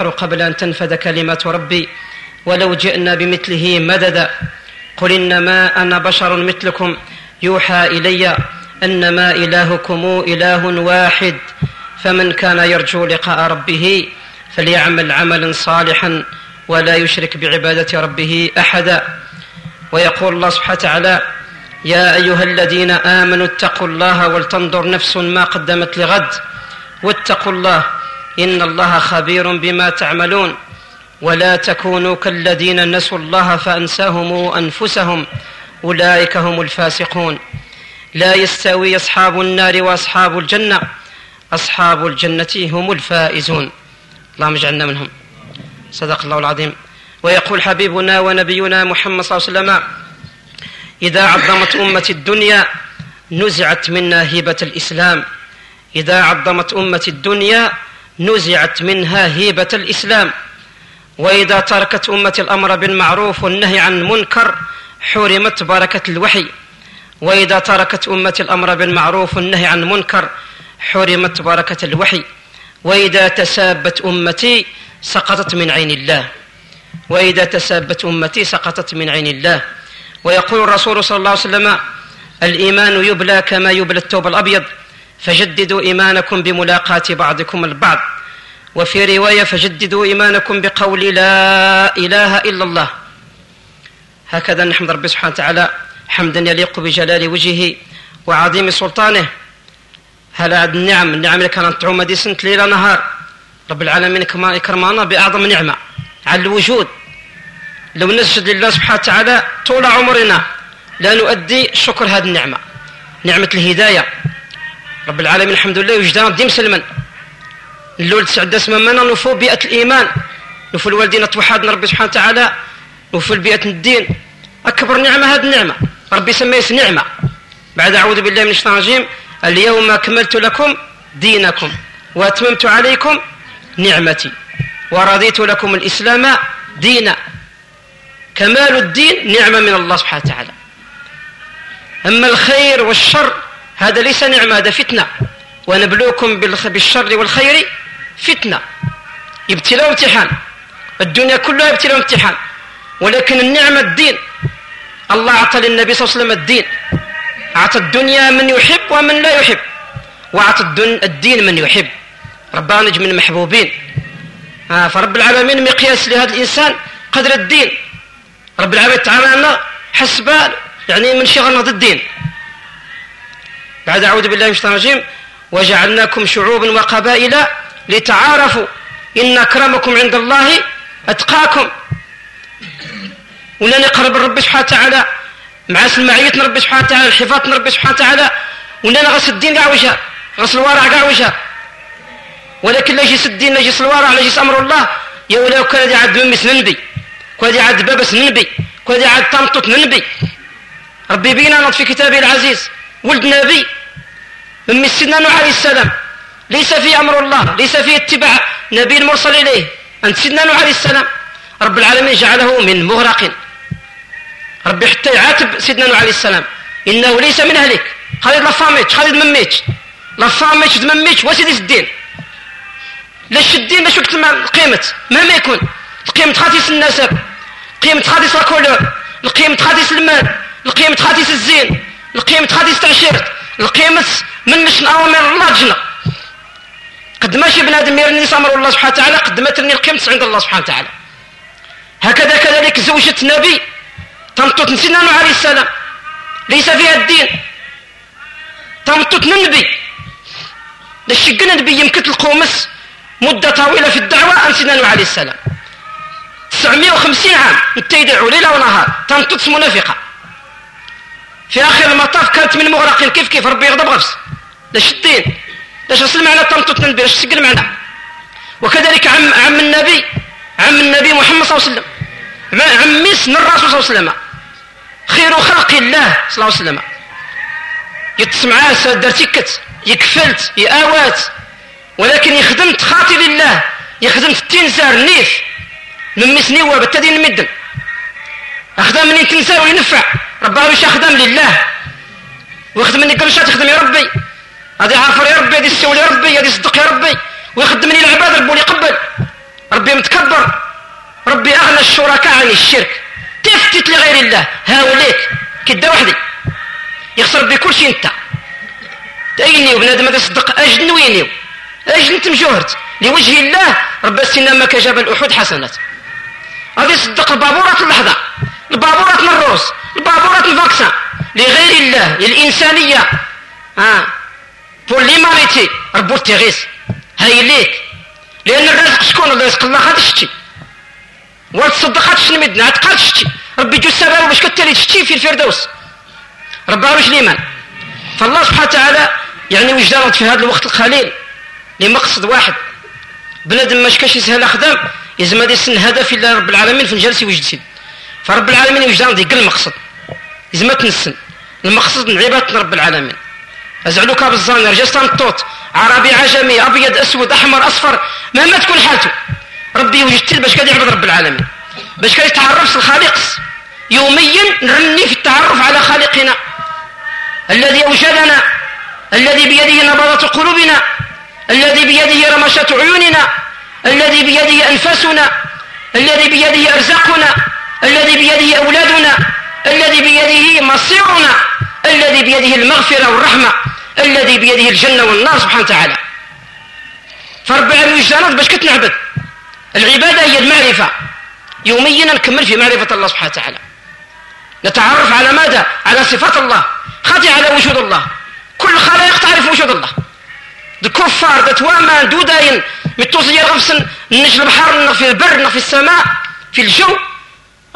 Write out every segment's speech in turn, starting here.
قبل أن تنفذ كلمات ربي. ولو جئنا بمثله مددا قل إنما أنا بشر مثلكم. يوحى إلي أنما إلهكم إله واحد. فمن كان يرجو لقاء ربه فليعمل عملا صالحا ولا يشرك بعبادة ربه أحدا. ويقول الله سبحانه وتعالى يا أيها الذين آمنوا اتقوا الله ولتنظر نفس ما قدمت لغد. واتقوا الله إن الله خبير بما تعملون ولا تكونوا كالذين نسوا الله فأنساهم أنفسهم أولئك هم الفاسقون لا يستوي أصحاب النار وأصحاب الجنة أصحاب الجنة هم الفائزون اللهم اجعلنا منهم صدق الله العظيم ويقول حبيبنا ونبينا محمد صلى الله عليه وسلم إذا عظمت أمة الدنيا نزعت منا هبه الإسلام إذا عظمت أمة الدنيا نزعت منها هيبة الإسلام. وإذا تركت أمة الأمر بالمعروف والنهي عن المنكر حرمت بركة الوحي. وإذا تركت أمة الأمر بالمعروف والنهي عن المنكر حرمت بركة الوحي. وإذا تسابت أمتي سقطت من عين الله. وإذا تسابت أمتي سقطت من عين الله. ويقول الرسول صلى الله عليه وسلم الإيمان يبلى كما يبلى الثوب الأبيض. فجددوا إيمانكم بملاقاة بعضكم البعض. وفي رواية فجددوا إيمانكم بقول لا إله إلا الله. هكذا نحمد ربي سبحانه وتعالى حمدا يليق بجلال وجهه وعظيم سلطانه. هل هذه النعم النعم اللي كانت تعوم دي سنة ليلة نهار. رب العالمين يكرمنا بأعظم نعمة على الوجود. لو نسجد لله سبحانه وتعالى طول عمرنا لا نؤدي شكر هذه النعمة. نعمة الهداية. رب العالمين الحمد لله وجدنا ديم سلما اللول تسعد اسم منا نفو بيئة الإيمان. نفو الوالدين توحدنا ربي سبحانه وتعالى. نفو البيئة الدين. أكبر نعمة هذه النعمة. ربي سميه نعمة. بعد أعوذ بالله من الشيطان الرجيم. اليوم أكملت لكم دينكم وأتممت عليكم نعمتي ورضيت لكم الإسلام دينا. كمال الدين نعمة من الله سبحانه وتعالى. أما الخير والشر هذا ليس نعمة هذا فتنة. ونبلوكم بالشر والخير فتنة. ابتلاء وامتحان. الدنيا كلها ابتلاء وامتحان. ولكن النعمة الدين. الله أعطى للنبي صلى الله عليه وسلم الدين. أعطى الدنيا من يحب ومن لا يحب. وأعطى الدين من يحب. ربنا من المحبوبين. آه فرب العالمين مقياس لهذا الإنسان قدر الدين. رب العالمين تعالى حسب يعني من شغل الدين. بعد أعوذ بالله من الشيطان الرجيم. وجعلناكم شعوبا وقبائل لتعارفوا. إن أكرمكم عند الله أتقاكم. ولا نقرب الرب سبحانه وتعالى. مع سماعيتنا رب سبحانه وتعالى حفاظنا رب سبحانه وتعالى. ولا نغسل الدين كاع وجهه غسل الورع كاع وجهه ولكن لا يجي الدين لا يجي الورع لا يجي أمر الله. يا ولا كان عاد ممس ننبي. كان عاد بابس ننبي. كان عاد طنطط ننبي. ربي بينا في كتابه العزيز. ولد نبي. من سيدنا نوح عليه السلام. ليس في أمر الله ليس في اتباع نبي المرسل إليه. أنت سيدنا نوح عليه السلام. رب العالمين جعله من مغرق. ربي حتى يعاتب سيدنا نوح عليه السلام. إنه ليس من أهلك. خالد لفاميتش خالد مميتش لفاميتش دمميتش وسيدي الدين. لاش الدين؟ لاش وقت القيمة؟ مهما يكون. القيمة خاتيس النسب قيمة خاتيس لاكولور القيمة خاتيس المال. القيمة خاتيس الزين. القيمة خاتيس تعشيرت القيمة منش أوامر الله جنة قد ماشي بنادم يرني أمر الله سبحانه وتعالى قد ما ترني القيمة عند الله سبحانه وتعالى. هكذا كذلك زوجة نبي تمطط نسينا نوح عليه السلام. ليس فيها الدين. تمطط النبي لشقنا نبي يمكن القومس مدة طويلة في الدعوة أنسينا نوح عليه السلام. 950 عام انت يدعو ليلة ونهار. تمطط منافقة. في آخر المطاف كانت من المغرقين كيف كيف؟ ربي يغضب غفص. لاش الدين؟ لاش غسل معنا النبي لاش تسجل معنا؟ وكذلك عم عم النبي عم النبي محمد صلى الله عليه وسلم. عم مسن الرسول صلى الله عليه وسلم. خير خلق الله صلى الله عليه وسلم. يتسمعاه سادر تكت يكفلت يآوات. ولكن يخدم خاطي لله يخدم في التنسار نيف. من مسني وبالتدين المدن. أخدم من تنسار وينفع ربها مش أخدم لله. ويخدم مني كل شيء تخدم يا ربي. هذه عافر يا ربي هذه السول يا ربي هذه صدق يا ربي. ويخدمني العباد ربي يقبل ربي متكبر. ربي أغنى الشركاء عن الشرك. تفتت لغير الله؟ هاوليك كدا وحدي. يخسر ربي كل شيء انت. تأيني وبنادم هذا صدق أجن ويني أجن تمجوهرت. لوجه الله ربي سينا كجبل أحد حسنات. غادي صدق البابورات اللحظة. البابورات من الروس البابورات الفاكسان لغير الله للإنسانية. ها؟ بور ليمانيتي ربو تيغيس. هاي ليك. لأن الرزق شكون؟ الله يسق الله خاطر شتي. وتصدق خاطر المدنة تقال شتي. ربي جو السبب باش كتالي تشتي في الفردوس. ربي واش الإيمان فالله سبحانه وتعالى يعني وجدان في هذا الوقت القليل؟ لمقصد واحد. بنادم ماش كاش يسهل خدام يزم هذا السن هدف إلى رب العالمين في الجلسة يوجد سيد فرب العالمين عندي قل المقصد يزم تنسن. المقصد من عبادة رب العالمين. أزعلوك بالظاهر جسم الطوط. عربي عجمي أبيض أسود أحمر أصفر. مهما تكون حالته. ربي يوجد باش كاد يعبد رب العالمين. باش كاد يتعرف الخالق. يوميا نرني في التعرف على خالقنا. الذي أوجدنا. الذي بيده نبضة قلوبنا. الذي بيده رمشة عيوننا. الذي بيده أنفاسنا. الذي بيده أرزاقنا. الذي بيده أولادنا الذي بيده مصيرنا الذي بيده المغفرة والرحمة الذي بيده الجنة والنار سبحانه وتعالى. فرب الوجدانات باش كتنعبد. العبادة هي المعرفة. يوميا نكمل في معرفة الله سبحانه وتعالى. نتعرف على ماذا؟ على صفات الله. خاطي على وجود الله. كل الخلائق تعرف وجود الله. الكفار دات وامان دوداين متوصل غفسن نجل البحر في البر في السماء. في الجو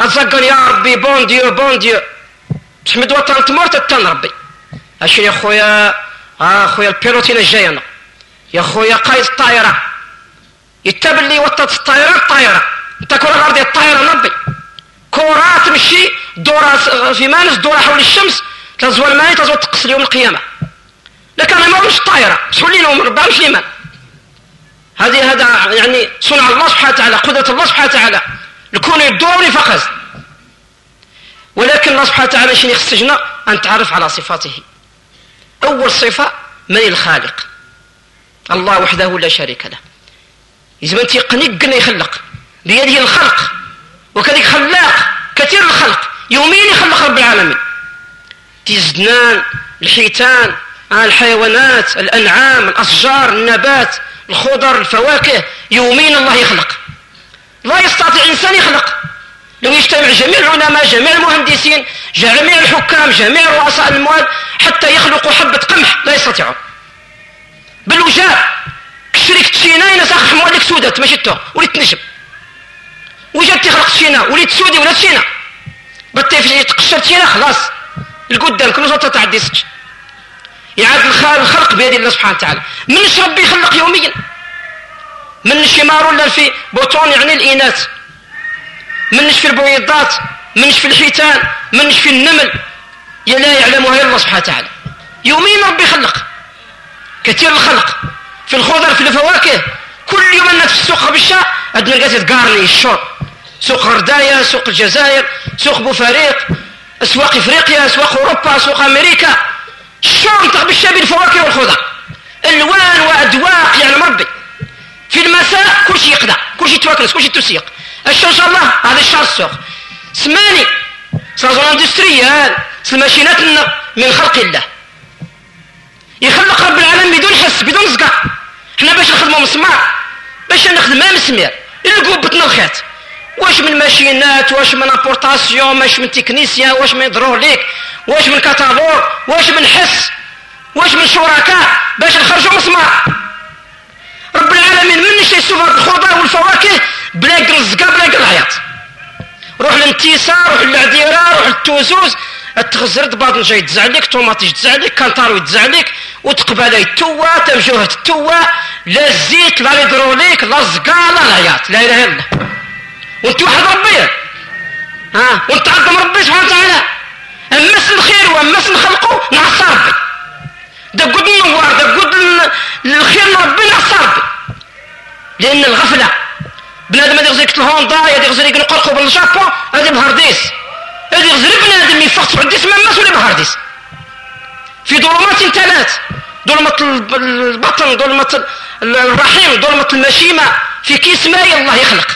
أتزقن يا ربي بون ديو بون ديو. تحمد وطن تموت التن ربي. اشي يا خويا؟ آه خويا البيلوتين الجاي أنا. يا خويا قايد الطائرة يتبل لي وطت الطائرة الطائرة أنت كرة الأرض الطائرة ربي كرة تمشي دورة في مانس دورة حول الشمس. تلزوا الماء تلزوا تقص يوم القيامة. لكن أنا ما مش الطائرة شحال لينا ربي مش هذه هذا يعني صنع الله سبحانه وتعالى قدرة الله سبحانه وتعالى. الكون يدور فقط. ولكن الله سبحانه وتعالى شنو يخصجنا؟ أن نتعرف على صفاته. أول صفة من الخالق. الله وحده لا شريك له. إذا أنت قنق يخلق. بيده الخلق. وكذلك خلاق. كثير الخلق. يوميا يخلق رب العالمين. تيزدنان الحيتان الحيوانات الأنعام الأشجار النبات الخضر الفواكه. يوميا الله يخلق. لا يستطيع إنسان يخلق. لو يجتمع جميع العلماء جميع المهندسين جميع الحكام جميع رؤساء الأموال حتى يخلقوا حبة قمح لا يستطيعون بالوجاء كشريك تشينا ينسخ حموال لك سودة ماشي تو وليت تنجم. وجات تخلق تشينا وليت سودي ولا تشينا. بطي في تقشر تشينا خلاص. القدام كل صوت تعدي يعاد الخلق بيد الله سبحانه وتعالى. من ربي يخلق يوميا؟ من شمار ولا في بطون يعني الإناث؟ منش في البويضات منش في الحيتان؟ منش في النمل؟ يا لا يعلمها الله سبحانه وتعالى. يومين ربي خلق. كثير الخلق. في الخضر في الفواكه. كل يوم الناس في السوق بالشاء عندنا قالت قارني الشور. سوق غردايا سوق الجزائر سوق بوفريق أسواق إفريقيا أسواق أوروبا اسواق أمريكا. الشور بالشاء بالفواكه والخضر. ألوان وادواق يعني ربي. في المساء كل شيء يقضى كل شيء تواكلس كل شيء تسيق شاء الله هذا الشهر السوق. سماني صازون اندستريال الماشينات من خلق الله. يخلق رب العالمين بدون حس بدون زقا حنا باش نخدموا مسمار باش نخدم ما مسمير القوب بتنخات واش من ماشينات واش من أبورتاسيون واش من تكنيسيان واش من دروليك واش من كاتالور واش من حس واش من شركاء باش نخرجوا مسمار. رب العالمين من شي سوبر الخضر والفواكه؟ بلا الزقا بلا العياط روح للنتيسة روح للعديرة روح للتوزوز التغزر دباط نجا يتزعلك طوماط يتزعلك كانطارو يتزعلك وتقبل التوا تمجوه التوا لا الزيت لا الهيدروليك لا الزقا لا العياط لا إله إلا الله. وانت واحد ربي. ها؟ وانت عظم ربي سبحانه وتعالى. أمس الخير وأمس الخلق نعصى ربي دقود النوار دقود الخير ربي نعصى ربي لأن الغفلة بنادم هذا يغزر الهوندا هذا يغزر يقول قرقو بالجابون هذا بهرديس هذا يغزر بنادم يفقط عنديس مماس ولا بهرديس في ظلمات ثلاث ظلمة البطن ظلمة الرحيم ظلمة المشيمة. في كيس ماي الله يخلق.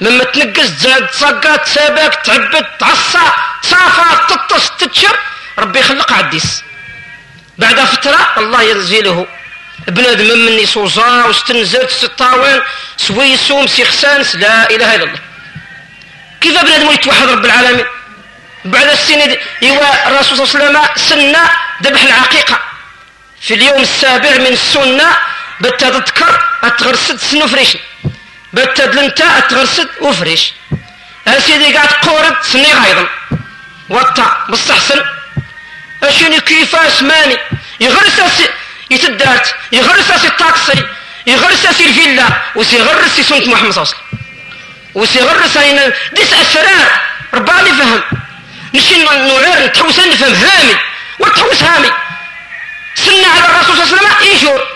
لما تنقص تزاد تصقى تسابق تعبد تعصى تصافى تطس تتشر ربي يخلق عديس. بعد فترة الله ينزله بنادم مني صوزا وستنزل ستطاوين سويسوم سيخسانس لا إله إلا الله. كيف بنادم يتوحد رب العالمين؟ بعد السنة إيوا الرسول صلى الله عليه وسلم سنة ذبح العقيقة. في اليوم السابع من السنة بتا تذكر أتغرسد سنو فريش بتا دلنتا أتغرسد وفريش أسيدي قاعد قورد سني غايضا. وطا مستحسن. أشيني كيفاش ماني يغرس يتدات يغرس سي الطاكسي يغرس سي الفيلا وسيغرس سي سنة محمد صلى الله عليه وسلم. وسيغرس ديس أسرار رباني فهم. نشي نوعر نتحوس نفهم هامي وتحوس هامي. سنة على الرسول صلى الله عليه وسلم يشور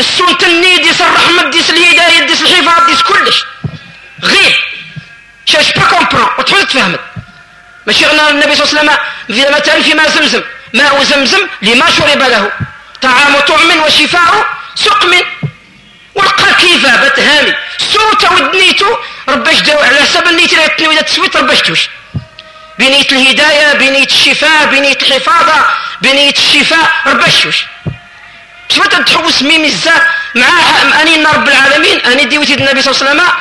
السنة النيد يس الرحمة ديس الهداية ديس الحفاظ ديس كلش. غير. شاش با كومبرون وتحوس تفهمت. ماشي غنى النبي صلى الله عليه وسلم في مثلا فيما زمزم. ماء زمزم لما شرب له. طعام طعم وشفاء سقم. ولقى كيفا بتهامي. سوتا ودنيتو. رباش داو على حسب النيت لا تنوي تسويت رباش توش. بنية الهداية بنية الشفاء بنية الحفاظة بنية الشفاء ربشوش شفت تحوس ميم الزاف مع أني رب العالمين أني ديوتي النبي صلى الله عليه وسلم.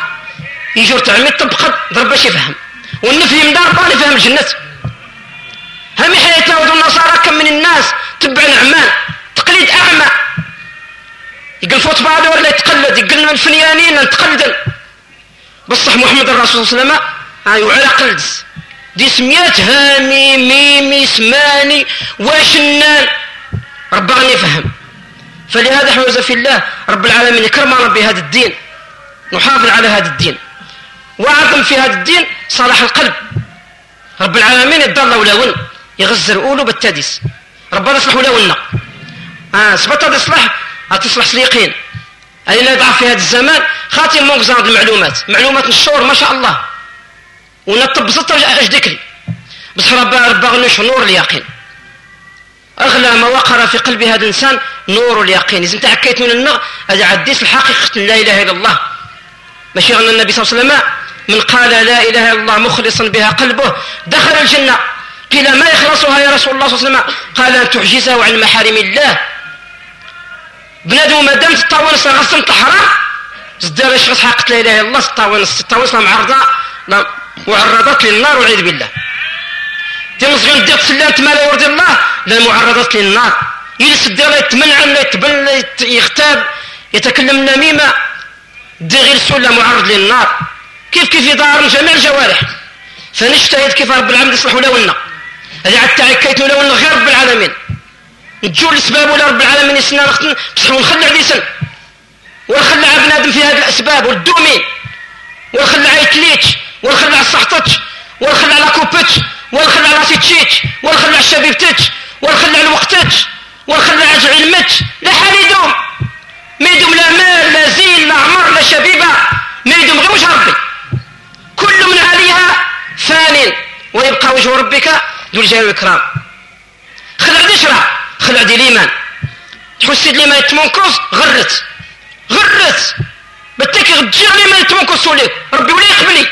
يجور تعمي طبقة ضرب باش يفهم. والنفي من دار بان يفهم هم حياة النصارى كم من الناس تبع الأعمال تقليد أعمى. يقول فوتبال ولا يتقلد؟ يقول الفنيانين نتقلد. بصح محمد الرسول صلى الله عليه وسلم هاي وعلى قلدس دي سميات هامي ميمي سماني واشنان ربنا يفهم. فلهذا حوز في الله رب العالمين يكرمنا بهذا الدين. نحافظ على هذا الدين. وأعظم في هذا الدين صلاح القلب. رب العالمين يضل ولا ون يغزر أولو بالتاديس. ربنا يصلح ولا ونا آه سبت هذا يصلح هتصلح سليقين أين يضعف في هذا الزمان خاتم موقزان المعلومات. معلومات الشور ما شاء الله. ونطب سطر اش ذكري بس ربا ربا غنوش نور اليقين. أغلى ما وقر في قلب هذا الإنسان نور اليقين. إذا انت حكيت من النغ هذا عديس الحقيقة. لا إله إلا الله. ماشي غنى النبي صلى الله عليه وسلم من قال لا إله إلا الله مخلصا بها قلبه دخل الجنة. قيل ما يخلصها يا رسول الله صلى الله عليه وسلم؟ قال أن تعجزه عن محارم الله. بنادم ما دام تطاونس غصن حرام زدار اش حقت لا إله إلا الله تطاونس تطاونس معرضه معرضات للنار والعياذ بالله. تمزغن ديك سلامت مالا ورد الله. لا معرضات للنار. يلس الدير يتمنع لا يتبن يغتاب يتكلم نميمة. دي غير سلة معرض للنار. كيف كيف يدار جميع الجوارح. فنجتهد كيف رب العالمين يصلح لنا هذه عاد تعكيت لنا غير رب العالمين. نجول الأسباب ولا رب العالمين يسنا بصح ونخلع لسن ونخلع بنادم في هذه الأسباب والدومي. ونخلع يتليتش ونخلع الصحطتش ونخلع لاكوبتش ونخلع راسيتشيتش ونخلع شبيبتش ونخلع الوقتتش ونخلع علمتش لا حال يدوم. ما يدوم لا مال لا زين لا عمر لا شبيبة. ما يدوم غير وجه ربي. كل من عليها فان ويبقى وجه ربك ذو الجلال والإكرام خلع دشرة خلع دي ليمان تحسد لي ما يتمنكوس غرت. غرت. بتك غتجير لي ما يتمنكوس وليك ربي ولا يقبلي.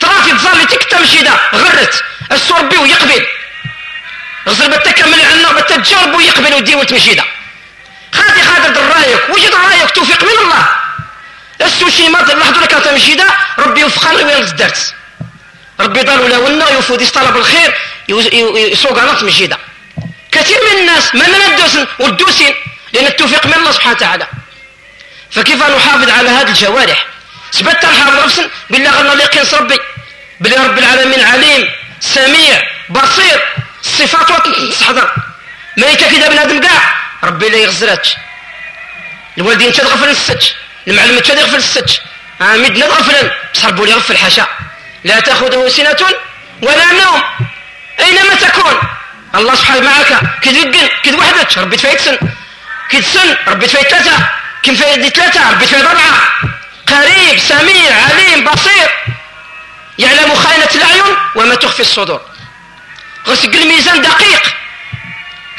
ترافي تظل تكتم شيدا غرت. السور بي ويقبل. غزر بتكمل عنا بتجرب ويقبل ودي وتمشيدا خاتي خاطر رايك وجد رايك توفيق من الله. السو شي ما لحظة لك تمشيدا ربي يوفقنا وين درت. ربي ضل ولا ونا يفوت طلب الخير يسوق على تمشيدا كثير من الناس ما من الدوسن والدوسين لأن التوفيق من الله سبحانه وتعالى. فكيف نحافظ على هذه الجوارح؟ سبت الحافظ نفسا بالله غنى ليقين ربي. بلي رب العالمين عليم سميع بصير صفات تحضر. ما يتكد بنادم كاع ربي لا يغزراتش الوالدين تغفل السج المعلم تغفل السج. عامدنا غفلا بس ربي يغفل حاشا لا تأخذه سنة ولا نوم. أينما تكون. الله سبحانه معك كد يقن كد وحدك ربي تفايت سن. كد سن ربي تفايت ثلاثة. كم فايت ثلاثة ربي تفايت أربعة. قريب سميع عليم بصير. يعلم خائنة الأعين وما تخفي الصدور. غسق الميزان دقيق.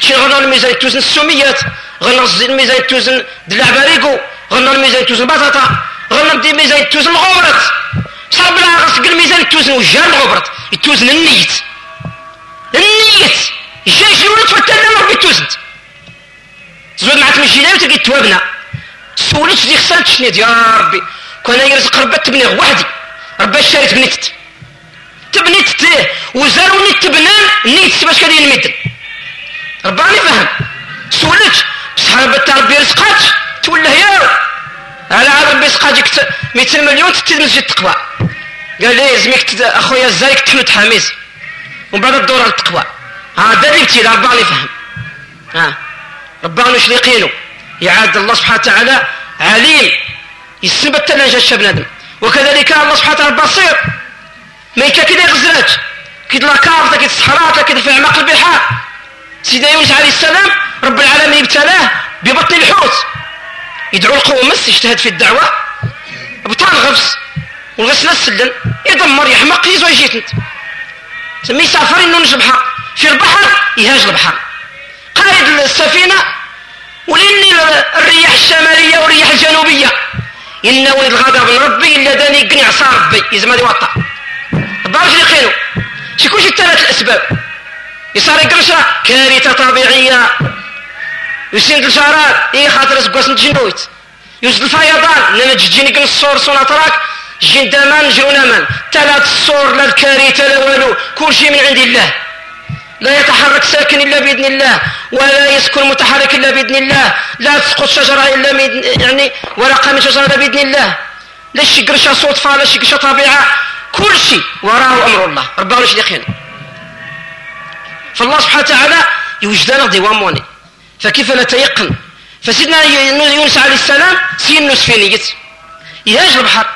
شي غنى الميزان توزن السميات غنى الميزان توزن دلع باريقو غنى الميزان توزن بطاطا بدي الميزان توزن الغبرت بلا غسق الميزان توزن وجار الغبرت يتوزن النيت. النيت جاي شي ولد فتنا ربي توزنت زود مع تمشي وتلقي توابنا سولت دي خسرت شنيد يا ربي. كون يرزق ربي تبني وحدي. ربي شاري تبنيت. تبنيت تليه وزاروني تبنان نيت باش كان ينمد. رباني فهم. سولت صحابة ربي رزقات. تولى يا. على عالم بيسقاجك 200 مليون تتي مسجد التقوى. قال لي زميك أخويا الزايك تحمد حميز ومن بعد الدورة للتقوى هذا اللي بتي رباني فهم ها. رباني شليقينو يعاد الله سبحانه وتعالى عليم. يسبت لنا بنادم وكذلك الله سبحانه وتعالى بصير. ما يكا كده غزرات كده لاكارتا كده الصحراء كده في اعماق البحار سيدنا يونس عليه السلام رب العالمين ابتلاه ببطن الحوت. يدعو القوم مس يجتهد في الدعوة. بطان غبس. والغسل السلن يدمر يحمق يزوى يجيت سمي سافر إنه البحر في البحر يهاج البحر. قائد السفينة ولني الرياح الشمالية والرياح الجنوبية. إن ولد الغضب من ربي إلا داني قنع صار ربي. يزم هذه وطا بارش يقينو شكوش الثلاث الأسباب. يصار يقرشا كارثة طبيعية يسند الجارات إيه خاطر سقوس نتجنويت. يوجد الفيضان. لما تجيني قن الصور صورة تراك جين دامان جونا من لا الكارثة لا والو. كل شيء من عند الله. لا يتحرك ساكن إلا بإذن الله ولا يسكن متحرك إلا بإذن الله لا تسقط شجرة إلا يعني ورقة من شجرة إلا بإذن الله. لا شي قرشة صدفة لا شي قرشة طبيعة. كل شيء وراه أمر الله. ربنا مش يقين فالله سبحانه وتعالى يوجدنا ديوان فكيف نتيقن فسيدنا يونس عليه السلام سين سفينية يهاج البحر.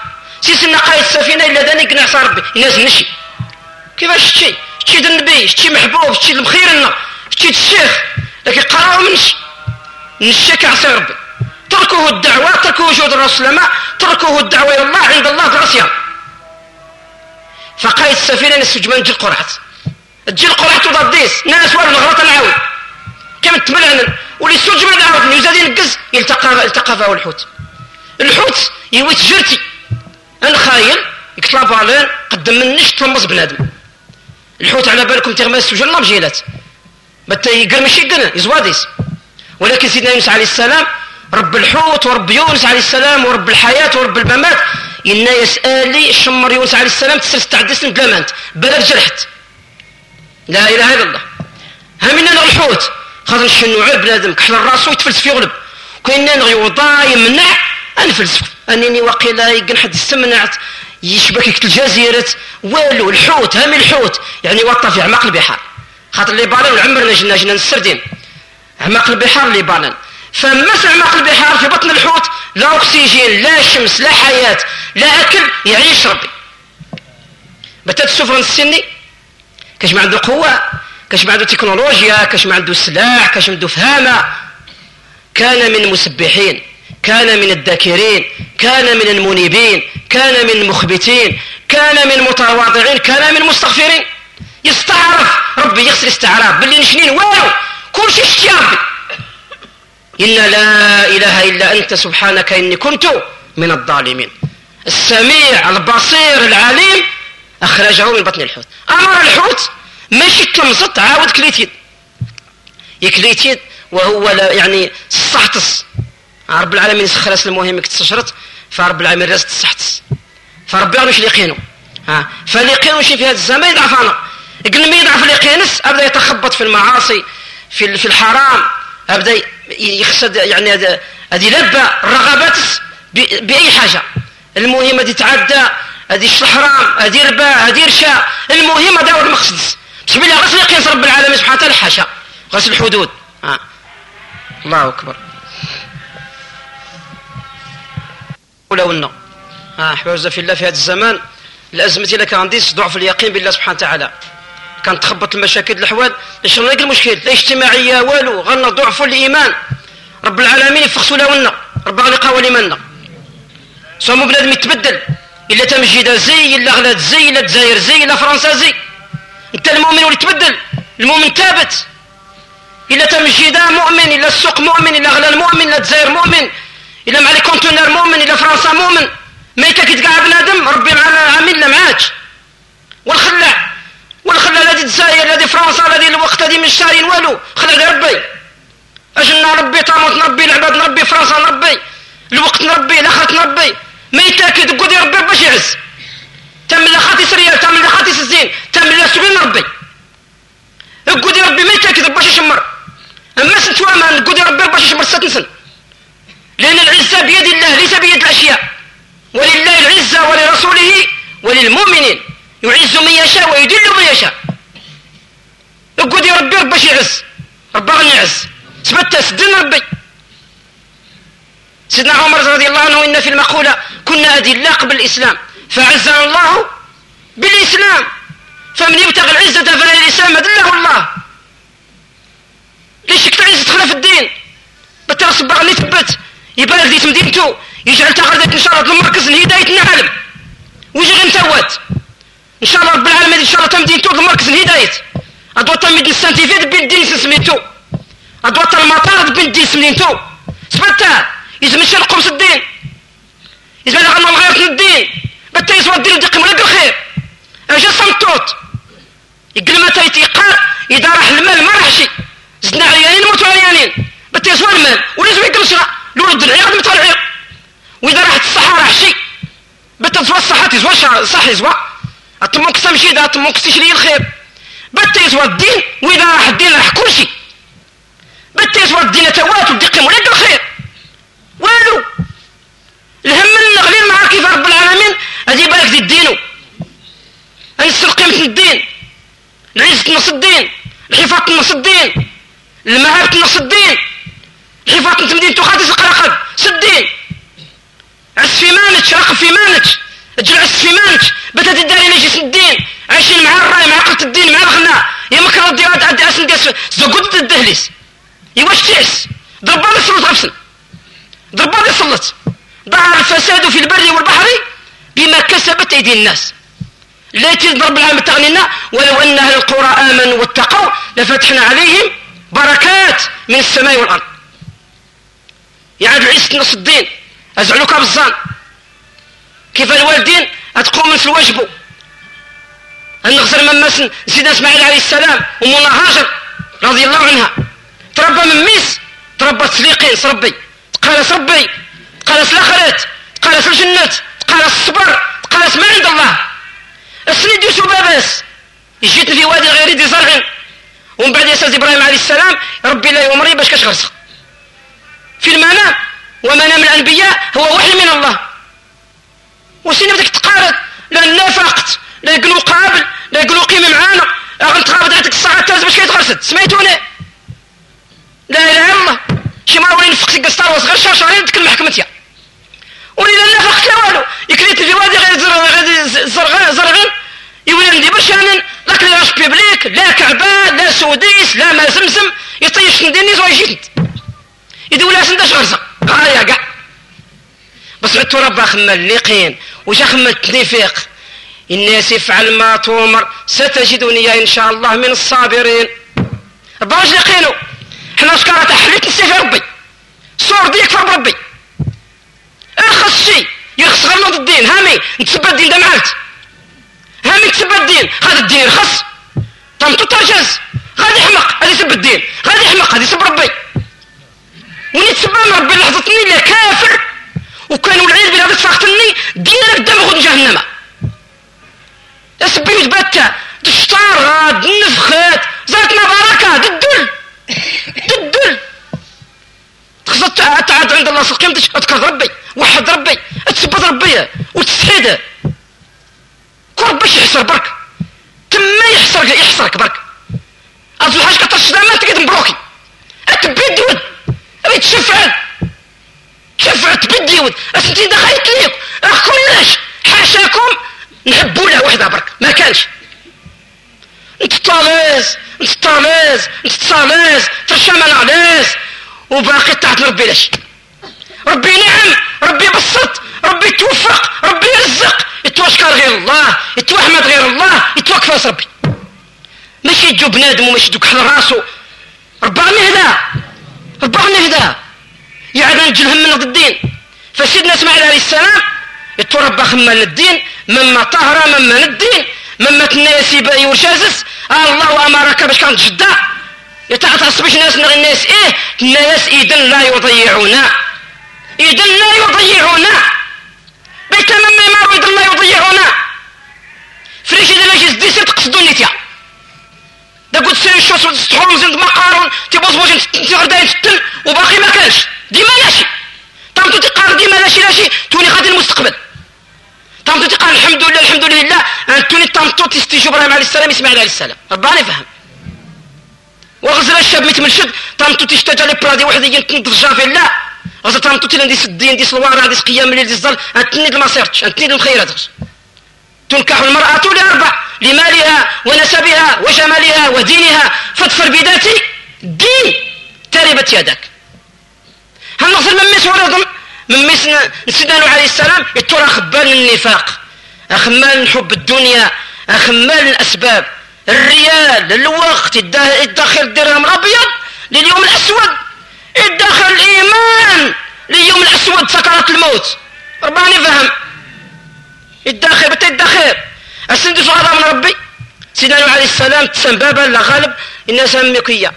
سيسنا قايد السفينة إلا داني قنع ربي ينازل نشي كيفاش شتي شتي النبي شتي محبوب شتي المخيرنا شتي الشيخ لكن قراوا منش نشي كعصي ربي تركوه الدعوة تركوه وجود الرسول ما تركوه الدعوة إلى الله عند الله العصيان فقايد السفينة نسجمان جل قرعت تجي القرعة وضديس ناس ولا الغلط العاود كم تبلعن ولي سوج من العاود يزاد ينقز يلتقى التقى فيه الحوت الحوت يويت جرتي الخايل يكتلافا عليه قدم منش تلمص بنادم. الحوت على بالكم تغمس وجل بجيلات. بتا يقرمش يقنا يزواديس ولكن سيدنا يونس عليه السلام رب الحوت ورب يونس عليه السلام ورب الحياة ورب الممات إنا يسألي الشمر يونس عليه السلام تسرس تعدس بلا مانت بلا جرحت. لا إله إلا الله. همنا نغ الحوت. خاطر نشنو عرب بنادم كحل الرأس ويتفلس في غلب. كنا نغي وضا يمنع انفلسف أنني وقيلا يقن حد استمنعت يشبك الجزيرة والو الحوت هم الحوت. يعني وطى في اعماق البحار. خاطر اللي بالن والعمر نجنا جنا السردين اعماق البحار فما في اعماق البحار في بطن الحوت لا أكسجين لا شمس لا حياة لا أكل يعيش ربي. بتات السفرة السني كاش ما عنده قوة كاش ما عنده تكنولوجيا كاش ما عنده سلاح كاش ما عنده فهامة. كان من المسبحين كان من الذاكرين كان من المنيبين كان من المخبتين كان من متواضعين كان من مستغفرين. يستعرف ربي يغسل استعراف باللي نشنين والو كل شيء اشتي ربي. إن لا إله إلا أنت سبحانك إني كنت من الظالمين. السميع البصير العليم أخرجه من بطن الحوت. أمر الحوت ماشي تلمزط عاود كليتيد يكليتيد وهو يعني الصحتس رب العالمين يسخر المهم تستشرط فرب العالمين رأس تسحتس فربي غير يقينو ها فاليقين شي في هذا الزمان يضعف أنا قل ما يضعف اليقينس أبدا يتخبط في المعاصي في في الحرام أبدا يخسد يعني هذه لبه الرغبات بأي حاجة. المهم هذه تعدى هذه الحرام هذه ربا هذه رشا المهم هذا هو المقصد. بسم الله غسل يقين رب العالمين سبحانه وتعالى حاشا. غسل الحدود. ها. الله أكبر. ها حوزة في الله في هذا الزمان الأزمة إلا كان عندي ضعف اليقين بالله سبحانه وتعالى. كانت تخبط المشاكل الأحوال إيش نلقى المشكل لا اجتماعية والو غنى ضعف الإيمان. رب العالمين يفخسوا لنا رب غلقا ولمنا سوى بنادم يتبدل. إلا تمجيدة زي إلا غلاد زي إلا الجزائر زي إلا فرنسا زي. أنت المؤمن واللي تبدل المؤمن ثابت. إلا تمجيدة مؤمن إلا السوق مؤمن إلا غلال مؤمن إلا الجزائر مؤمن. الا مع لي كونتونير مؤمن الا فرنسا مؤمن ما يتاكد كاع بنادم ربي عامل لا والخلاع لا دي الجزائر لا دي فرنسا لا دي الوقت هذه من شارين والو. خلع ربي. اجلنا ربي طاموت نربي العباد نربي فرنسا نربي الوقت نربي الأخرة نربي. ما يتاكد قد ربي باش يعز. تم خاتي سريال تم خاتي الزين تم سبيل نربي. قد ربي ما يتاكد باش يشمر. أما سنتوا ما قد ربي باش يشمر ستنسن لأن العزة بيد الله ليس بيد الأشياء. ولله العزة ولرسوله وللمؤمنين. يعز من يشاء ويدل من يشاء. يقول يا ربي ربي يعز. ربي غني يعز. ثبت سدن ربي. سيدنا عمر رضي الله عنه إن في المقولة كنا أدلاء قبل الإسلام. فعزنا الله بالإسلام. فمن يبتغي العزة فلا الإسلام أدله الله. ليش عز تدخل في الدين؟ بترى صباغ اللي ثبت يبالغ ديت مدينته يجعل تغردك إن شاء الله المركز لهداية العالم ويجي غير متوت إن شاء الله رب العالمين إن شاء الله تمدين تو المركز الهداية. ادوا تمد السانتيفيت بين دين سميتو ادوا المطار بين دين سميتو سبتا يزمشي القمص الدين. يزمشي غنى الغير الدين. بتا يسوى الدين دقي ولا بالخير أجا صمتوت. يقل متى يتيقار إذا راح المال ما راحش زدنا عيانين موتوا عيانين. بتا يسوى المال ولازم يقل شرع لولد العياض متى العياض. وإذا راحت الصحة راح شي. بتزوى الصحة تزوى صح يزوى. اتموك تمشي دا اتموك تشري الخير. بت يزوى الدين وإذا راح الدين راح كل شيء بت يزوى الدين توات ودقي ولد الخير. والو. الهم غير مع كيف رب العالمين. هذه بالك دي الدين. انسر قيمة الدين. العزة نص الدين. الحفاظ نص الدين. المهابة نص الدين. الحفاظ نص الدين تخاتس القرقب سدين عس في مانك رقب في أجل عس في مانك بتات الداري نجس الدين. عايشين مع الراي مع قلت الدين مع الغناء يا مكر الديرات عدي اسن ديس زقود الدهليس. يواش تيس ضربان السلط غفصن ضربان السلط ظهر الفساد في البر والبحر بما كسبت أيدي الناس. لا تضرب العالم تغنينا ولو أن أهل القرى آمنوا واتقوا لفتحنا عليهم بركات من السماء والأرض. يعني عيسى نص الدين أزعلك بالظن كيف الوالدين؟ أتقوم في الواجب أن نغسل من مسن سيدنا إسماعيل عليه السلام ومنا هاجر رضي الله عنها. تربى من ميس تربى تسليقين ربي تقالس ربي تقالس الآخرات تقالس الجنة تقالس الصبر تقالس ما عند الله. السنيد يوسف باباس؟ جيت في وادي غير دي زرع ومن بعد يا إبراهيم عليه السلام ربي لا يمري باش كتغرسق في المنام ومنام الأنبياء هو وحي من الله. وسينا بدك تقارن لا نافقت لا يقولوا قابل لا يقولوا قيمة معانا أغن تقابل عندك الساعة الثالثة باش كيتغرسد سمعتوني؟ لا إله إلا الله. شي مرة وين فقت قصار وصغير شهر شهرين ديك المحكمة ولي لا نافقت لا والو. يكريت في وادي غير زرغين زرغين يولي عندي برشانن لا كليراج بيبليك. لا كعبة لا سوديس لا ما زمزم. يطيش نديني زوي جيت يدول اسنداش غرزة غاية قاع بس عدتو ربا خمال اليقين وجا خمال التنفيق. الناس يفعل ما تؤمر ستجدني إن شاء الله من الصابرين. ربا واش يقينو حنا شكارة تحليت نسي في ربي. صور دي يكفر بربي ارخص شي يرخص غير نوض الدين. هامي نتسبى الدين ده معلت هامي نتسبى الدين. هذا الدين يرخص. طمطو ترجز. غادي يحمق هذا يسب الدين. غادي يحمق هذا يسب ربي. ونتسبان ربي لحظتني لا كافر وكانوا العيال بلا تفاقتني دينا قدام غد جهنم. اسبي متبتة تشطار غاد نفخات زرتنا بركة ددل ددل. تخصد تعاد عند الله سقيمتش اذكر ربي وحد ربي تثبت ربي وتستحيده كل باش يحسر برك تما يحسرك يحسرك برك. أصل حاجة كترش ما تقعد مبروكي. ود ريت شفعت شفعت بدي أسنتي دخلت ليك. أخ كلش. حاشاكم نحبوا له وحده برك ما كانش. انت طاليز انت طاليز انت تصاليز ترشمان علاز وباقي تحت ربي لاش ربي نعم. ربي بسط. ربي توفق. ربي يرزق يتوشكر غير الله. يتوحمد غير الله. يتوكفاس ربي ماشي يجو بنادم وماشي يجو كحل راسو. ربي نهدا ربي نهدا يعاد نجل هم الدين فسيدنا إسماعيل عليه السلام يتربى خمان الدين مما طهر مما الدين مما تناسي آه الله أمرك باش كانت جدة. يتعطس باش ناس الناس إيه؟ الناس اذا لا يضيعونا اذا لا يضيعونا بيت مما ما اذا لا يضيعونا فريش إذا لاجي زدي سير تقصدوا نيتيا. قلت سير الشوس وتستحوم زند مقارن تيبوز بوجين تنتغر داين تتل وباقي ما كانش ديما لاشي تامتو تقار ديما لاشي لاشي توني غادي المستقبل تامتو تقار الحمد لله الحمد لله توني تامتو تستيجو إبراهيم عليه السلام اسماعيل عليه السلام رباني فهم وغزر الشاب متمنشد تامتو تشتاج على برادي واحد ينتنض في الله غزر تامتو تلان ديس الدين ديس الوارع ديس قيام الليل ديس الظل انتني المصيرتش انتني المخيرات تنكح المرأة لأربع لمالها ونسبها وجمالها ودينها فاظفر بذات الدين تربت يدك. هل نغزر من ميس ورضم من ميس سيدنا عليه السلام؟ يتورى خبال النفاق أخمال حب الدنيا أخمال الأسباب. الريال الوقت الداخل الدرهم الأبيض لليوم الأسود. الداخل الإيمان لليوم الأسود سكرات الموت. رباني فهم. الداخل بتا الداخل. السندس هذا من ربي. سيدنا عليه السلام تسنبابا لا غالب الناس مكية.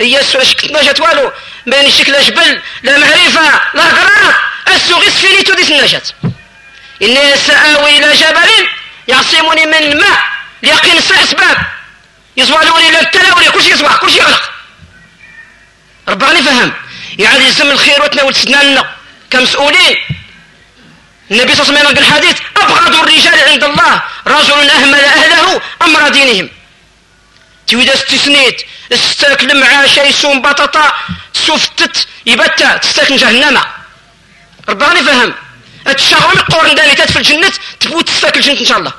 هي شكت ما جات والو. بين الشكل جبل لا معرفة لا قرار السوغيس فينيتو ديس النجاة إني سآوي إلى جبل يعصمني من الماء. ليقين أسباب. يزوالوني لا التلاولي كل شيء يصبح كل شيء يغلق رباني فهم. يعني يلزم الخير وتناول سناننا. كمسؤولين. النبي صلى الله عليه وسلم في الحديث أبغض الرجال عند الله رجل أهمل أهله أمر دينهم. تيويدا استثنيت استاكل مع يسوم بطاطا سفتت يبتا تستاكل جهنم. رباني فهم التشاغل القرن داني تدفل الجنة تبوت تستاكل الجنة إن شاء الله.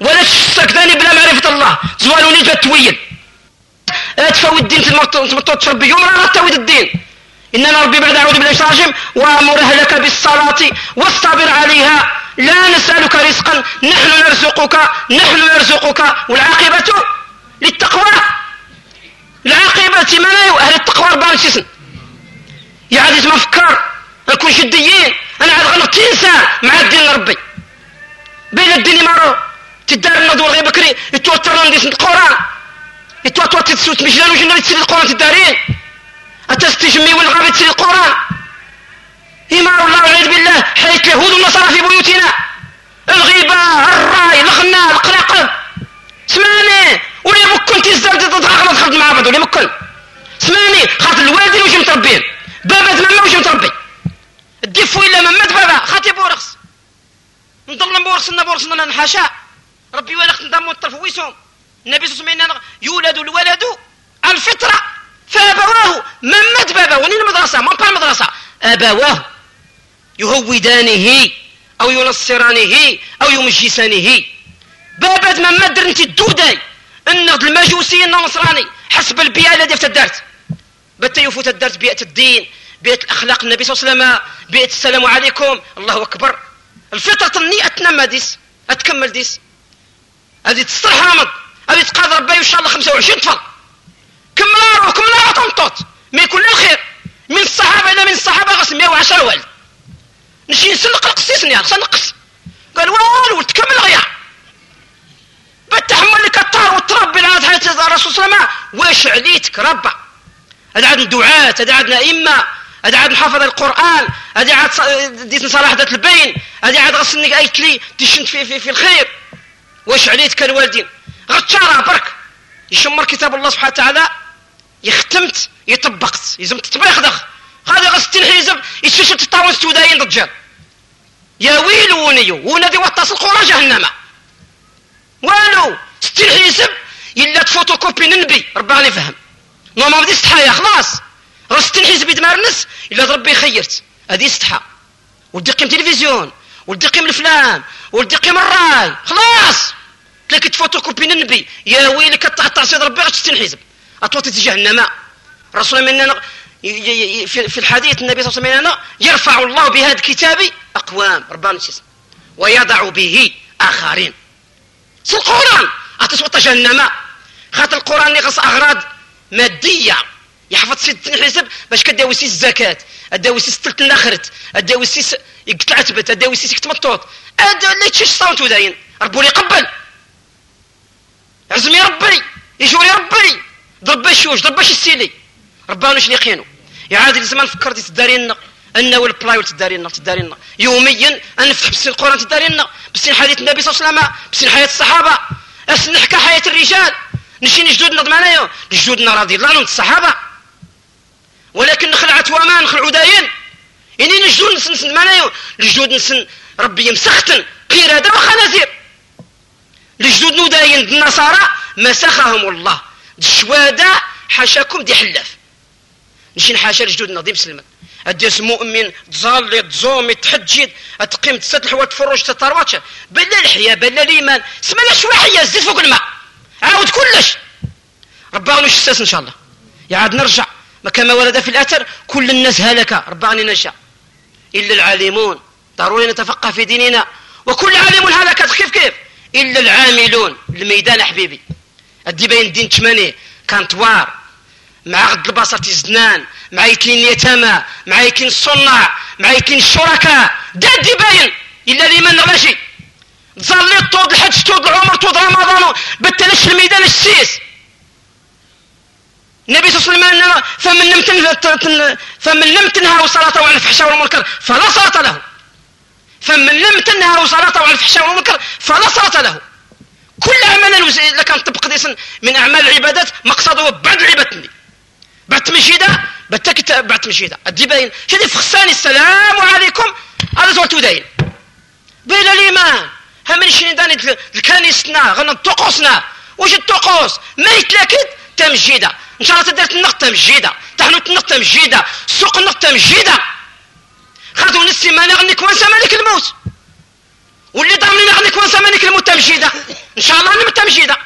ولا تشتاك داني بلا معرفة الله زوالوني جات توين اتفاوي الدين تمطوط تربي يوم راه تاويد الدين. إننا ربي بعد أعوذ بالله الرجيم وأمر أهلك بالصلاة واصطبر عليها. لا نسألك رزقا نحن نرزقك نحن نرزقك. والعاقبة للتقوى. العاقبة ما أهل التقوى ربان شسن يا عزيز ما فكر نكون شديين أنا عاد غلط تنسى مع الدين ربي. بين الدين مرو تدار النضور غير بكري يتوتر نديس القرآن. يتوتر تسوت مجلال وجنة تسير القرآن تدارين. أتستجمي والغابة تسير القرآن. إمار الله والعياذ بالله حيث اليهود والنصارى في بيوتنا. الغيبة الرأي الغناء القلقل سمعني ولي مكن تزداد تتراقب دخلت مع بعض ولي مكن سمعني خاطر الوالدين وش متربين؟ بابا ماما وش متربي؟ الدفو إلا ممت بابا خاطي بورخس نضل بورخس بورخس نحاشا ربي ولخت ندم الطرف ويسهم. النبي صلى الله عليه وسلم يولد الولد الفطرة فأبواه. ممت بابا؟ ونين المدرسة ما بقى المدرسة. أبواه. يهودانه أو ينصرانه أو يمجسانه. بابا ما مدر انت الدوداي النغد المجوسي النصراني حسب البيئة التي فتدرت بتا يفوت الدرت بيئة الدين بيئة الأخلاق النبي صلى الله عليه وسلم بيئة السلام عليكم الله أكبر. الفطرة النية تنمى ديس أتكمل ديس. هذه تصلح رمض هذه تقاضى ربي إن شاء الله 25 طفل. كم نار وكم نار تنطط ما يكون الخير من الصحابة إلى من الصحابة غس 110 والد نشي نسلق القسيس نيا نقص قال والو تكمل غيا. بالتحمل اللي كتار وتربي لعنة حيث الرسول صلى الله عليه وسلم. واش عليتك ربا؟ هذا عندنا دعاة هذا عندنا إمة هذا عاد محافظ القرآن هذا عاد ديت صلاح ذات البين هذا عاد غسلني أيت لي تشنت في, في, في الخير. واش عليتك الوالدين؟ غتشارع برك. يشمر كتاب الله سبحانه وتعالى يختمت يطبقت يزم تطبيق دخ. هذا غستين حزب يتفشل تطاون ستوداين ضجال يا ويل ونيو ونادي وطاس القرى جهنم. والو ستين حزب إلا تفوتوكوبي ننبي ربي غني فهم. نو ما بدي استحايا خلاص. راه ستين حزب يدمرنس إلا ربي خيرت. هذه استحى ولدي قيم تلفزيون ولدي قيم الفلام ولدي قيم الراي خلاص. تلاقي تفوتوكوبي ننبي. يا ويلك تقطع صيد ربي غتستين حزب أطوات جهنم. رسول منا في الحديث النبي صلى الله عليه وسلم يرفع الله بهذا الكتاب أقوام ربان ويضع به آخرين. في القرآن. أتصوت جهنم خاطر القرآن يغص أغراض مادية. يحفظ ست الحساب باش كداوي سيس الزكاة اداوي سيس تلت الاخرت اداوي سيس يقطع تبت اداوي سيس يكتمطوط ادا لا تشيش صوت داين ربو لي قبل. عزمي ربي. يجوري ربي. ضرب شوش ضرب السيلي ربانو شنو يقينو؟ يعاد الزمان فكر دي تدارينا أن والبلاي تدارينا تدارينا يوميا نفتح بسين القرآن تدارينا بسين حديث النبي صلى الله عليه وسلم بسين حياة الصحابة. أس نحكى حياة الرجال. نشي نجدودنا ضمانايا جدودنا رضي الله عنهم الصحابة. ولكن نخلع وما نخلعوا داين إني نجدود نسن معنايا الجدود نسن ربي مسختن. قردة وخنازير الجدود نوداين النصارى مسخهم الله. الشوادة حاشاكم دي حلاف نشي نحاشا لجدودنا دي مسلمين اديس مؤمن تظلي تزومي تحجيد تقيم تستلح وتفرج تطرواتش بلا الحياة بلا الإيمان. سما شوية زيد فوق الماء. عاود كلش. ربنا نش إن شاء الله. يعاد نرجع. ما كما ورد في الأثر كل الناس هلك. ربنا نشأ. إلا العالمون. ضروري نتفقه في ديننا. وكل عالم هلكت كيف كيف؟ إلا العاملون. الميدان حبيبي. أدي باين الدين تماني كانتوار مع غد البصر تزنان مع يتلين اليتامى مع يتلين الصناع مع يتلين الشركاء دادي باين إلا لمن غلاشي ظلي طود الحج طود العمر طود رمضان بتلش الميدان السيس النبي صلى الله عليه وسلم فمن لم تنهى فمن لم تنهى صلاته عن الفحشاء والمنكر فلا صلاة له. فمن لم تنهى صلاته عن الفحشاء والمنكر فلا صلاة له. كل عمل اذا كان طبق من أعمال العبادات مقصده بعد العبادة بعد تمشيدة بتكت أدي باين شدي فخساني السلام عليكم. هذا زولتو داين بلا الإيمان. هم شنو داني الكنيستنا غنى الطقوسنا واش الطقوس؟ ما يتلاكد تمجيده إن شاء الله تدرت النقطة مجيدة تحنوت النقطة مجيدة سوق النقطة مجيدة خذوا نسي ما نغنيك وانسى مالك الموت. واللي ضامنين نغنيك وانسى مالك الموت تمجيدة إن شاء الله نمت تمجيدة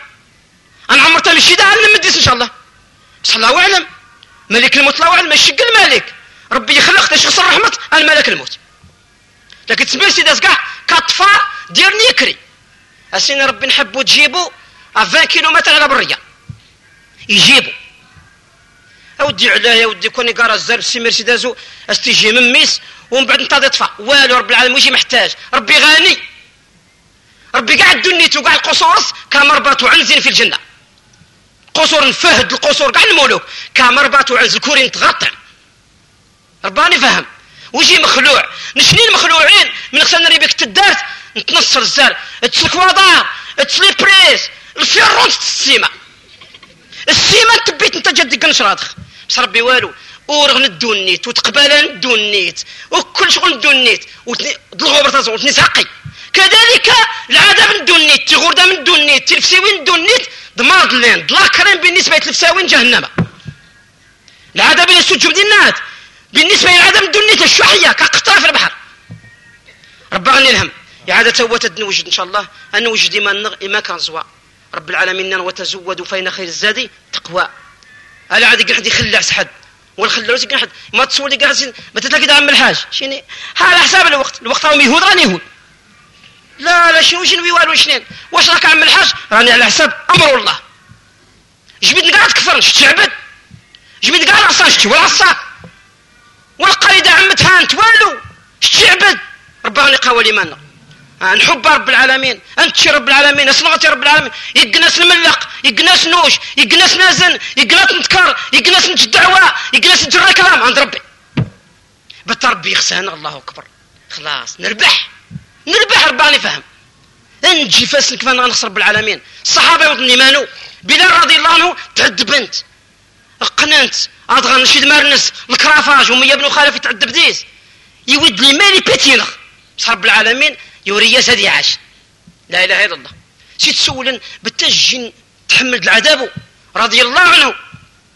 أنا عمر تمجيدة أنا نمديس إن شاء الله. بس الله اعلم ملك الموت الله اعلم الشق الملك. ربي يخلق تشخص الرحمة الملك الموت. لكن تسمير سيداس كاع كطفار دير نيكري. اسين ربي نحبو تجيبو 20 كيلومتر على برية. يجيبو. أودي علاه يا ودي كوني كارا الزرب سي مرسيدازو استيجي من ميس ومن بعد انت يطفى. والو رب العالمين وشي محتاج. ربي غني. ربي قاع الدنيت وقاع القصورس كمربط وعنزين في الجنة. قصور الفهد القصور قاع الملوك. كمربط وعنز الكورين تغطى. رباني فهم. وجي مخلوع. نشني المخلوعين؟ من خصنا نري بك تدارت نتنصر الزار تسلك وضع تسلي بريس. الفيرونت السيما السيما تبيت انت جدك نشراطخ بس ربي والو. ورغ ندو النيت وتقبل ندو النيت وكل شغل ندو النيت وتلغو برتازو ساقي. كذلك العادة ندو النيت تغوردا ندو النيت تلفساوين ندو النيت دمارد لين دلاكرين بالنسبة لتلفساوين جهنم. العادة بين السجود النات بالنسبة ندو النيت الشحية كقطرة في البحر ربي غني الهم إعادة توت نوجد إن شاء الله. أن نوجد إما كان زوا. رب العالمين وتزودوا فإن خير الزاد تقوى. أنا عاد قاعد يخلع سحد. والخلوش قاعد ما تسولي قاعد ما تتلاقي عم الحاج شنو على حساب الوقت. الوقت راهم يهود راني يهود. لا لا شنو شنو والو شنين؟ واش راك عم الحاج راني على حساب. أمر الله جبت قاعد تكفر تعبد جبت قاعد عصا شتي والعصا. والقايدة عم تهانت والو تعبد ربي قوى الإيمان. نحب رب العالمين. أنت رب العالمين اصنعتي رب العالمين. يقناس الملق يقناس نوش يقناس نازن يقناس نتكر يقناس نج الدعوة يقناس نجرى كلام عند ربي. بت ربي الله أكبر. خلاص نربح. نربح رباني فهم. نجي فاس كيف أنا نخسر رب العالمين الصحابة يوطني مانو. بلال رضي الله عنه تعد بنت. قننت اضغى نشيد مارنس الكرافاج ومية بن خالف يتعد بديس يود لي مالي بيتينخ بس رب العالمين يوري جسد عاش. لا إله إلا الله. سي تسولا بتجن تحمل العذاب. رضي الله عنه.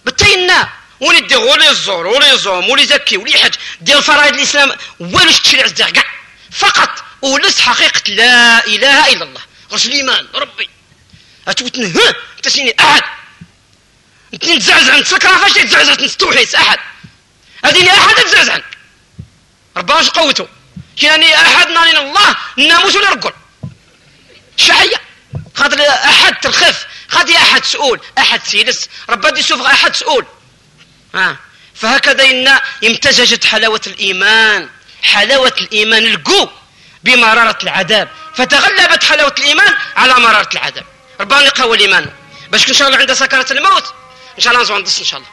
بتينا. ولي ولي الزور ولي يزوم ولي يزكي ولي حج ديال فرائض الإسلام. ولش تشريع كاع. فقط. ولس حقيقة لا إله إلا الله. غرس الإيمان ربي. أتوتن ها تسيني أحد. أنت تزعزع؟ أنت سكرة فاش تزعزع تستوحيس أحد. أديني أحد تزعزع. ربي واش قوته؟ يعني أحد نانين الله الناموس ولا رجل؟ شعية خاطر أحد ترخف خاطر أحد سؤول أحد سيلس. ربا دي سوف أحد سؤول. ها. فهكذا إن امتزجت حلاوة الإيمان. حلاوة الإيمان القو. بمرارة العذاب فتغلبت حلاوة الإيمان على مرارة العذاب. ربنا يقوى الإيمان. باش إن شاء الله عند سكرات الموت إن شاء الله نزوان ندس إن شاء الله.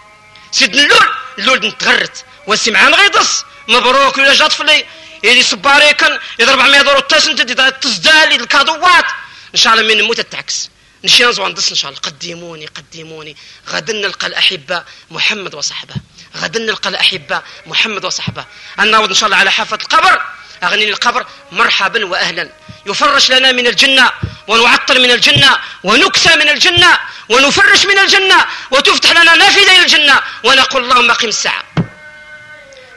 سيدنا اللول اللول نتغرت والسمعان غيدص مبروك ولا جات فلي يلي صباري كان يضرب 400 دور تسنت تزدالي الكادوات. إن شاء الله من نموت تعكس نشي نزوان ندس إن شاء الله. قدموني قدموني. غدا نلقى الأحبة محمد وصحبه. غدا نلقى الأحبة محمد وصحبه. نعود إن شاء الله على حافة القبر. أغني للقبر مرحبا وأهلا. يفرش لنا من الجنة ونعطر من الجنة ونكسى من الجنة ونفرش من الجنة وتفتح لنا نافذة إلى الجنة ونقول اللهم قم الساعة.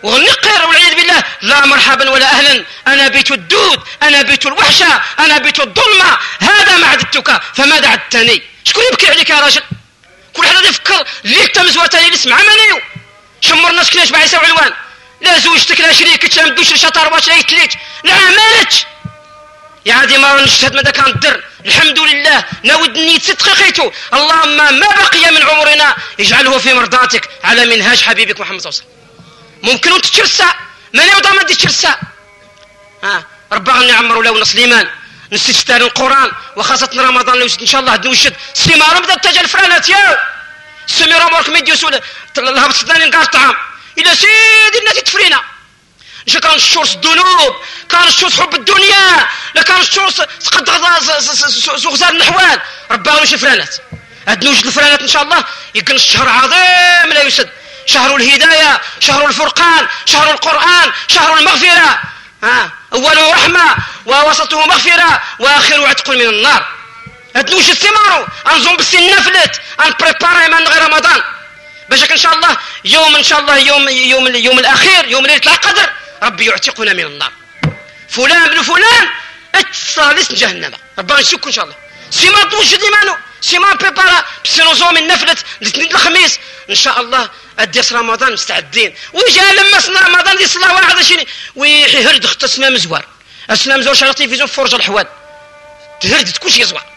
ونقر والعياذ بالله. لا مرحبا ولا أهلا. أنا بيت الدود. أنا بيت الوحشة. أنا بيت الظلمة. هذا ما عددتك. فماذا عدتني شكون يبكي عليك يا راجل؟ كل حدا يفكر. ليك تمزواتي يسمع منيو. شمر الناس كلاش باع يساوي علوان. لا زوجتك لا شريكك لا مدوش لشطار واش لا يتليك لا مالك يا عادي ما نجتهد ماذا كان الدر الحمد لله نود نيت ست دقيقيتو اللهم ما بقي من عمرنا. اجعله في مرضاتك على منهاج حبيبك محمد صلى الله عليه وسلم. ممكن أنت تشرسا من يوضع ما دي تشرسا ها ربنا يعمر ولا سليمان نستشتر القرآن وخاصة رمضان إن شاء الله نوشد سيما رمضان تجا الفرانات يا! سمي رامورك ميديو سولا الهبط صداني نقار إلى سيدي الناس تفرينا كان الشورس الذنوب كان الشورس حب الدنيا لا كان الشورس تقد غزال النحوال ربنا وش الفرانات؟ هاد نوجد الفرانات إن شاء الله يكون الشهر عظيم لا يسد شهر الهداية شهر الفرقان شهر القرآن شهر المغفرة. ها؟ أوله رحمة ووسطه مغفرة وآخره عتق من النار. هتنوش الثمار انظم بالسن نفلت أن بريباري من غير رمضان. باش إن شاء الله يوم إن شاء الله يوم يوم اليوم الأخير يوم ليلة القدر ربي يعتقنا من النار. فلان بن فلان اتصالس جهنم. ربنا يشك إن شاء الله. سيما توش ديمانو سيما بريبارا بسينوزو من نفلت الاثنين الخميس. إن شاء الله اديس رمضان مستعدين. وجا لما صلى رمضان دي صلاة واحدة شيني ويهرد خط اسمها مزوار. اسمها مزوار شغل تلفزيون فرج الحوال. تهرد كلشي يزوار.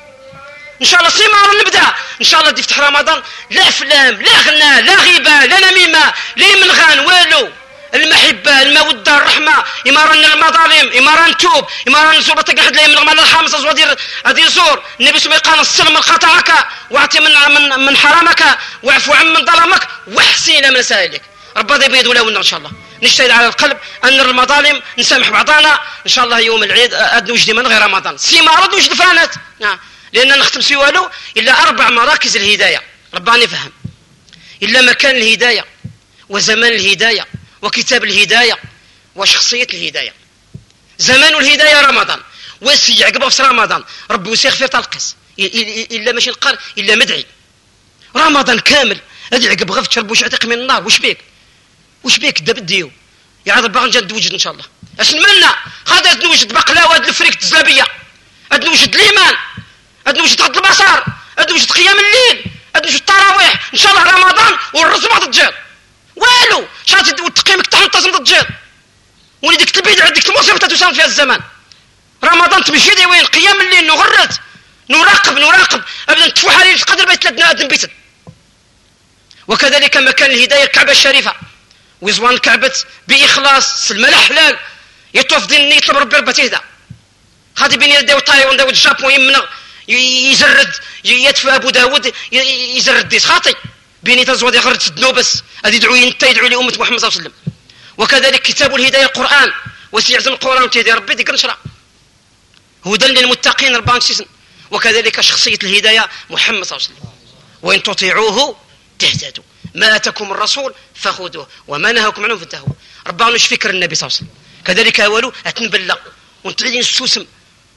ان شاء الله سيمار نبدأ. ان شاء الله تفتح رمضان. لا أفلام لا غنى لا غيبة لا نميمة لا منغان والو. المحبة المودة الرحمة. إمارة المظالم إمارة نتوب إمارة نزور بتقعد لي من غمال الحامس أزوادير أدي زور. النبي سمي قال السلم من خطأك. واعطي من من من حرامك. واعفو عن من ظلمك. واحسين من سائلك. ربنا يبيض ولا إن شاء الله. نجتهد على القلب. أن المظالم نسامح بعضنا. إن شاء الله يوم العيد أدنى وجدي من غير رمضان. سيما رد وجد فرانات نعم. لأن نختم سوالو إلا أربع مراكز الهداية. ربنا فهم إلا مكان الهداية وزمان الهداية وكتاب الهداية وشخصية الهداية. زمان الهداية رمضان وسي عقبه في رمضان. ربي وسيغفر تلقس إلا ماشي نقال إلا مدعي. رمضان كامل. هذه عقب غف تشرب وش عتق من النار وش بيك؟ وش بيك دا بديو يا عاد باغي نجي نوجد إن شاء الله. اش نمنى خاطر نوجد بقلاوه الفريك الزلابيه نوجد الايمان نوجد غض البصر نوجد قيام الليل نوجد التراويح إن شاء الله رمضان والرزمه تتجير والو شات تقيمك تحت تصم تتجير ولي ديك البدعه ديك المصيبه تساهم فيها الزمان. رمضان تمشي دي وين؟ قيام الليل نغرد نراقب نراقب. أبدا تفوح عليه القدر بيت ثلاث نادم بيت وكذلك مكان الهداية الكعبة الشريفة. وزوان كعبة بإخلاص سلم الحلال يطوف دين يطلب ربي ربي تهدى. خاطي بين يدي وطايوان داود الجابون يمنغ. يزرد يدفع أبو داود يزرد ديس. خاطي بيني تزود يغرد سدنو بس. هذه يدعو انت يدعو لأمة محمد صلى الله عليه وسلم. وكذلك كتاب الهداية القرآن. وسيعزم القرآن وتهدي. ربي ديك نشرة هدى للمتقين ربان سيسن. وكذلك شخصية الهداية محمد صلى الله عليه وسلم. وإن تطيعوه تهتدوا. ما أتاكم الرسول فخذوه. وما نهاكم عنه فانتهوا. ربنا مش فكر النبي صلى الله عليه وسلم. كذلك أولو أتنبلغ. ونتعلين السوسم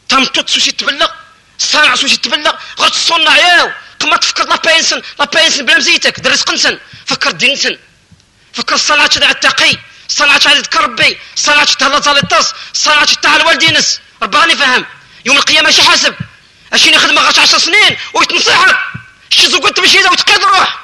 تمتط سوسي تبلغ. صانع سوسي تبلغ غد الصنع ياو. كما تفكر لا بينسن لا بينسن بلا مزيتك درس قنسن. فكر دينسن. فكر الصلاة تاع التقي الصلاة تاع تكربي الصلاة تاع تالطس الصلاة تاع الوالدينس رباني فهم يوم القيامة اش حاسب. أشيني يخدم غاش 10 سنين ويتنصحك شي زوج تمشي وتقيد روح.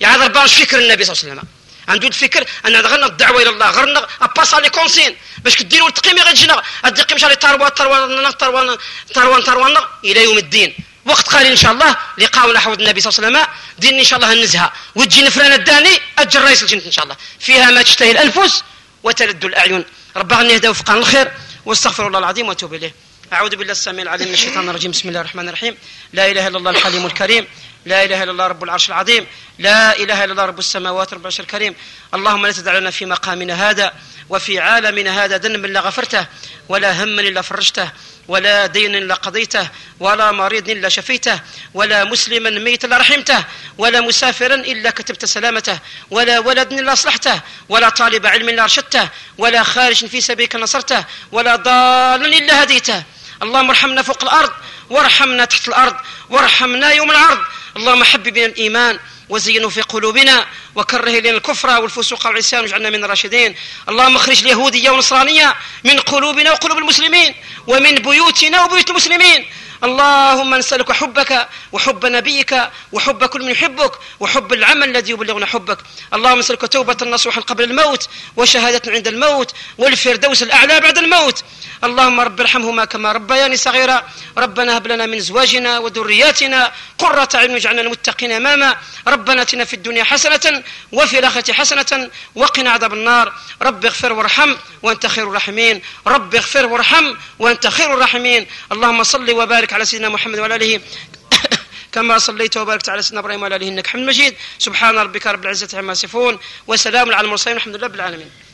يا هذا ربنا فكر النبي صلى الله عليه وسلم؟ عنده الفكر ان غرنا الدعوه إلى الله غرنا أباس لي كونسين. باش كديروا التقييم غتجينا التقييم شحال تروان تروان تروان تروان تروان إلى يوم الدين. وقت قليل إن شاء الله. لقاؤنا حوض النبي صلى الله عليه وسلم. دين إن شاء الله النزهه وتجي نفران الداني أجر رئيس الجنة إن شاء الله. فيها ما تشتهي الأنفس وتلد الأعين. رب العالمين يهدى وفقنا الخير. واستغفر الله العظيم وأتوب إليه. أعوذ بالله السميع العليم من الشيطان الرجيم. بسم الله الرحمن الرحيم. لا إله إلا الله الحليم الكريم. لا إله إلا الله رب العرش العظيم لا إله إلا الله رب السماوات رب العرش الكريم. اللهم لا تدع لنا في مقامنا هذا وفي عالمنا هذا ذنب إلا غفرته ولا هم إلا فرجته ولا دين إلا قضيته ولا مريض إلا شفيته ولا مسلما ميت إلا رحمته ولا مسافرا إلا كتبت سلامته ولا ولد إلا أصلحته ولا طالب علم إلا أرشدته ولا خارج في سبيلك نصرته ولا ضال إلا هديته. اللهم ارحمنا فوق الأرض وارحمنا تحت الأرض وارحمنا يوم العرض. اللهم حبب بنا الإيمان وزينه في قلوبنا وكره لنا الكفر والفسوق والعصيان واجعلنا من الراشدين. اللهم اخرج اليهودية والنصرانية من قلوبنا وقلوب المسلمين ومن بيوتنا وبيوت المسلمين. اللهم نسألك حبك وحب نبيك وحب كل من يحبك وحب العمل الذي يبلغنا حبك. اللهم نسألك توبة نصوحا قبل الموت وشهادة عند الموت والفردوس الأعلى بعد الموت. اللهم رب ارحمهما كما ربياني صغيرا. ربنا هب لنا من ازواجنا وذرياتنا قرة عين واجعلنا المتقين إماما. ربنا اتنا في الدنيا حسنة وفي الآخرة حسنة وقنا عذاب النار. رب اغفر وارحم وأنت خير الراحمين. رب اغفر وارحم وأنت خير الراحمين. اللهم صل وبارك على سيدنا محمد وعلى آله. كما صليت وباركت على سيدنا إبراهيم وعلى آله إنك حميد مجيد. سبحان ربك رب العزة عما يصفون. وسلام على المرسلين والحمد لله رب العالمين.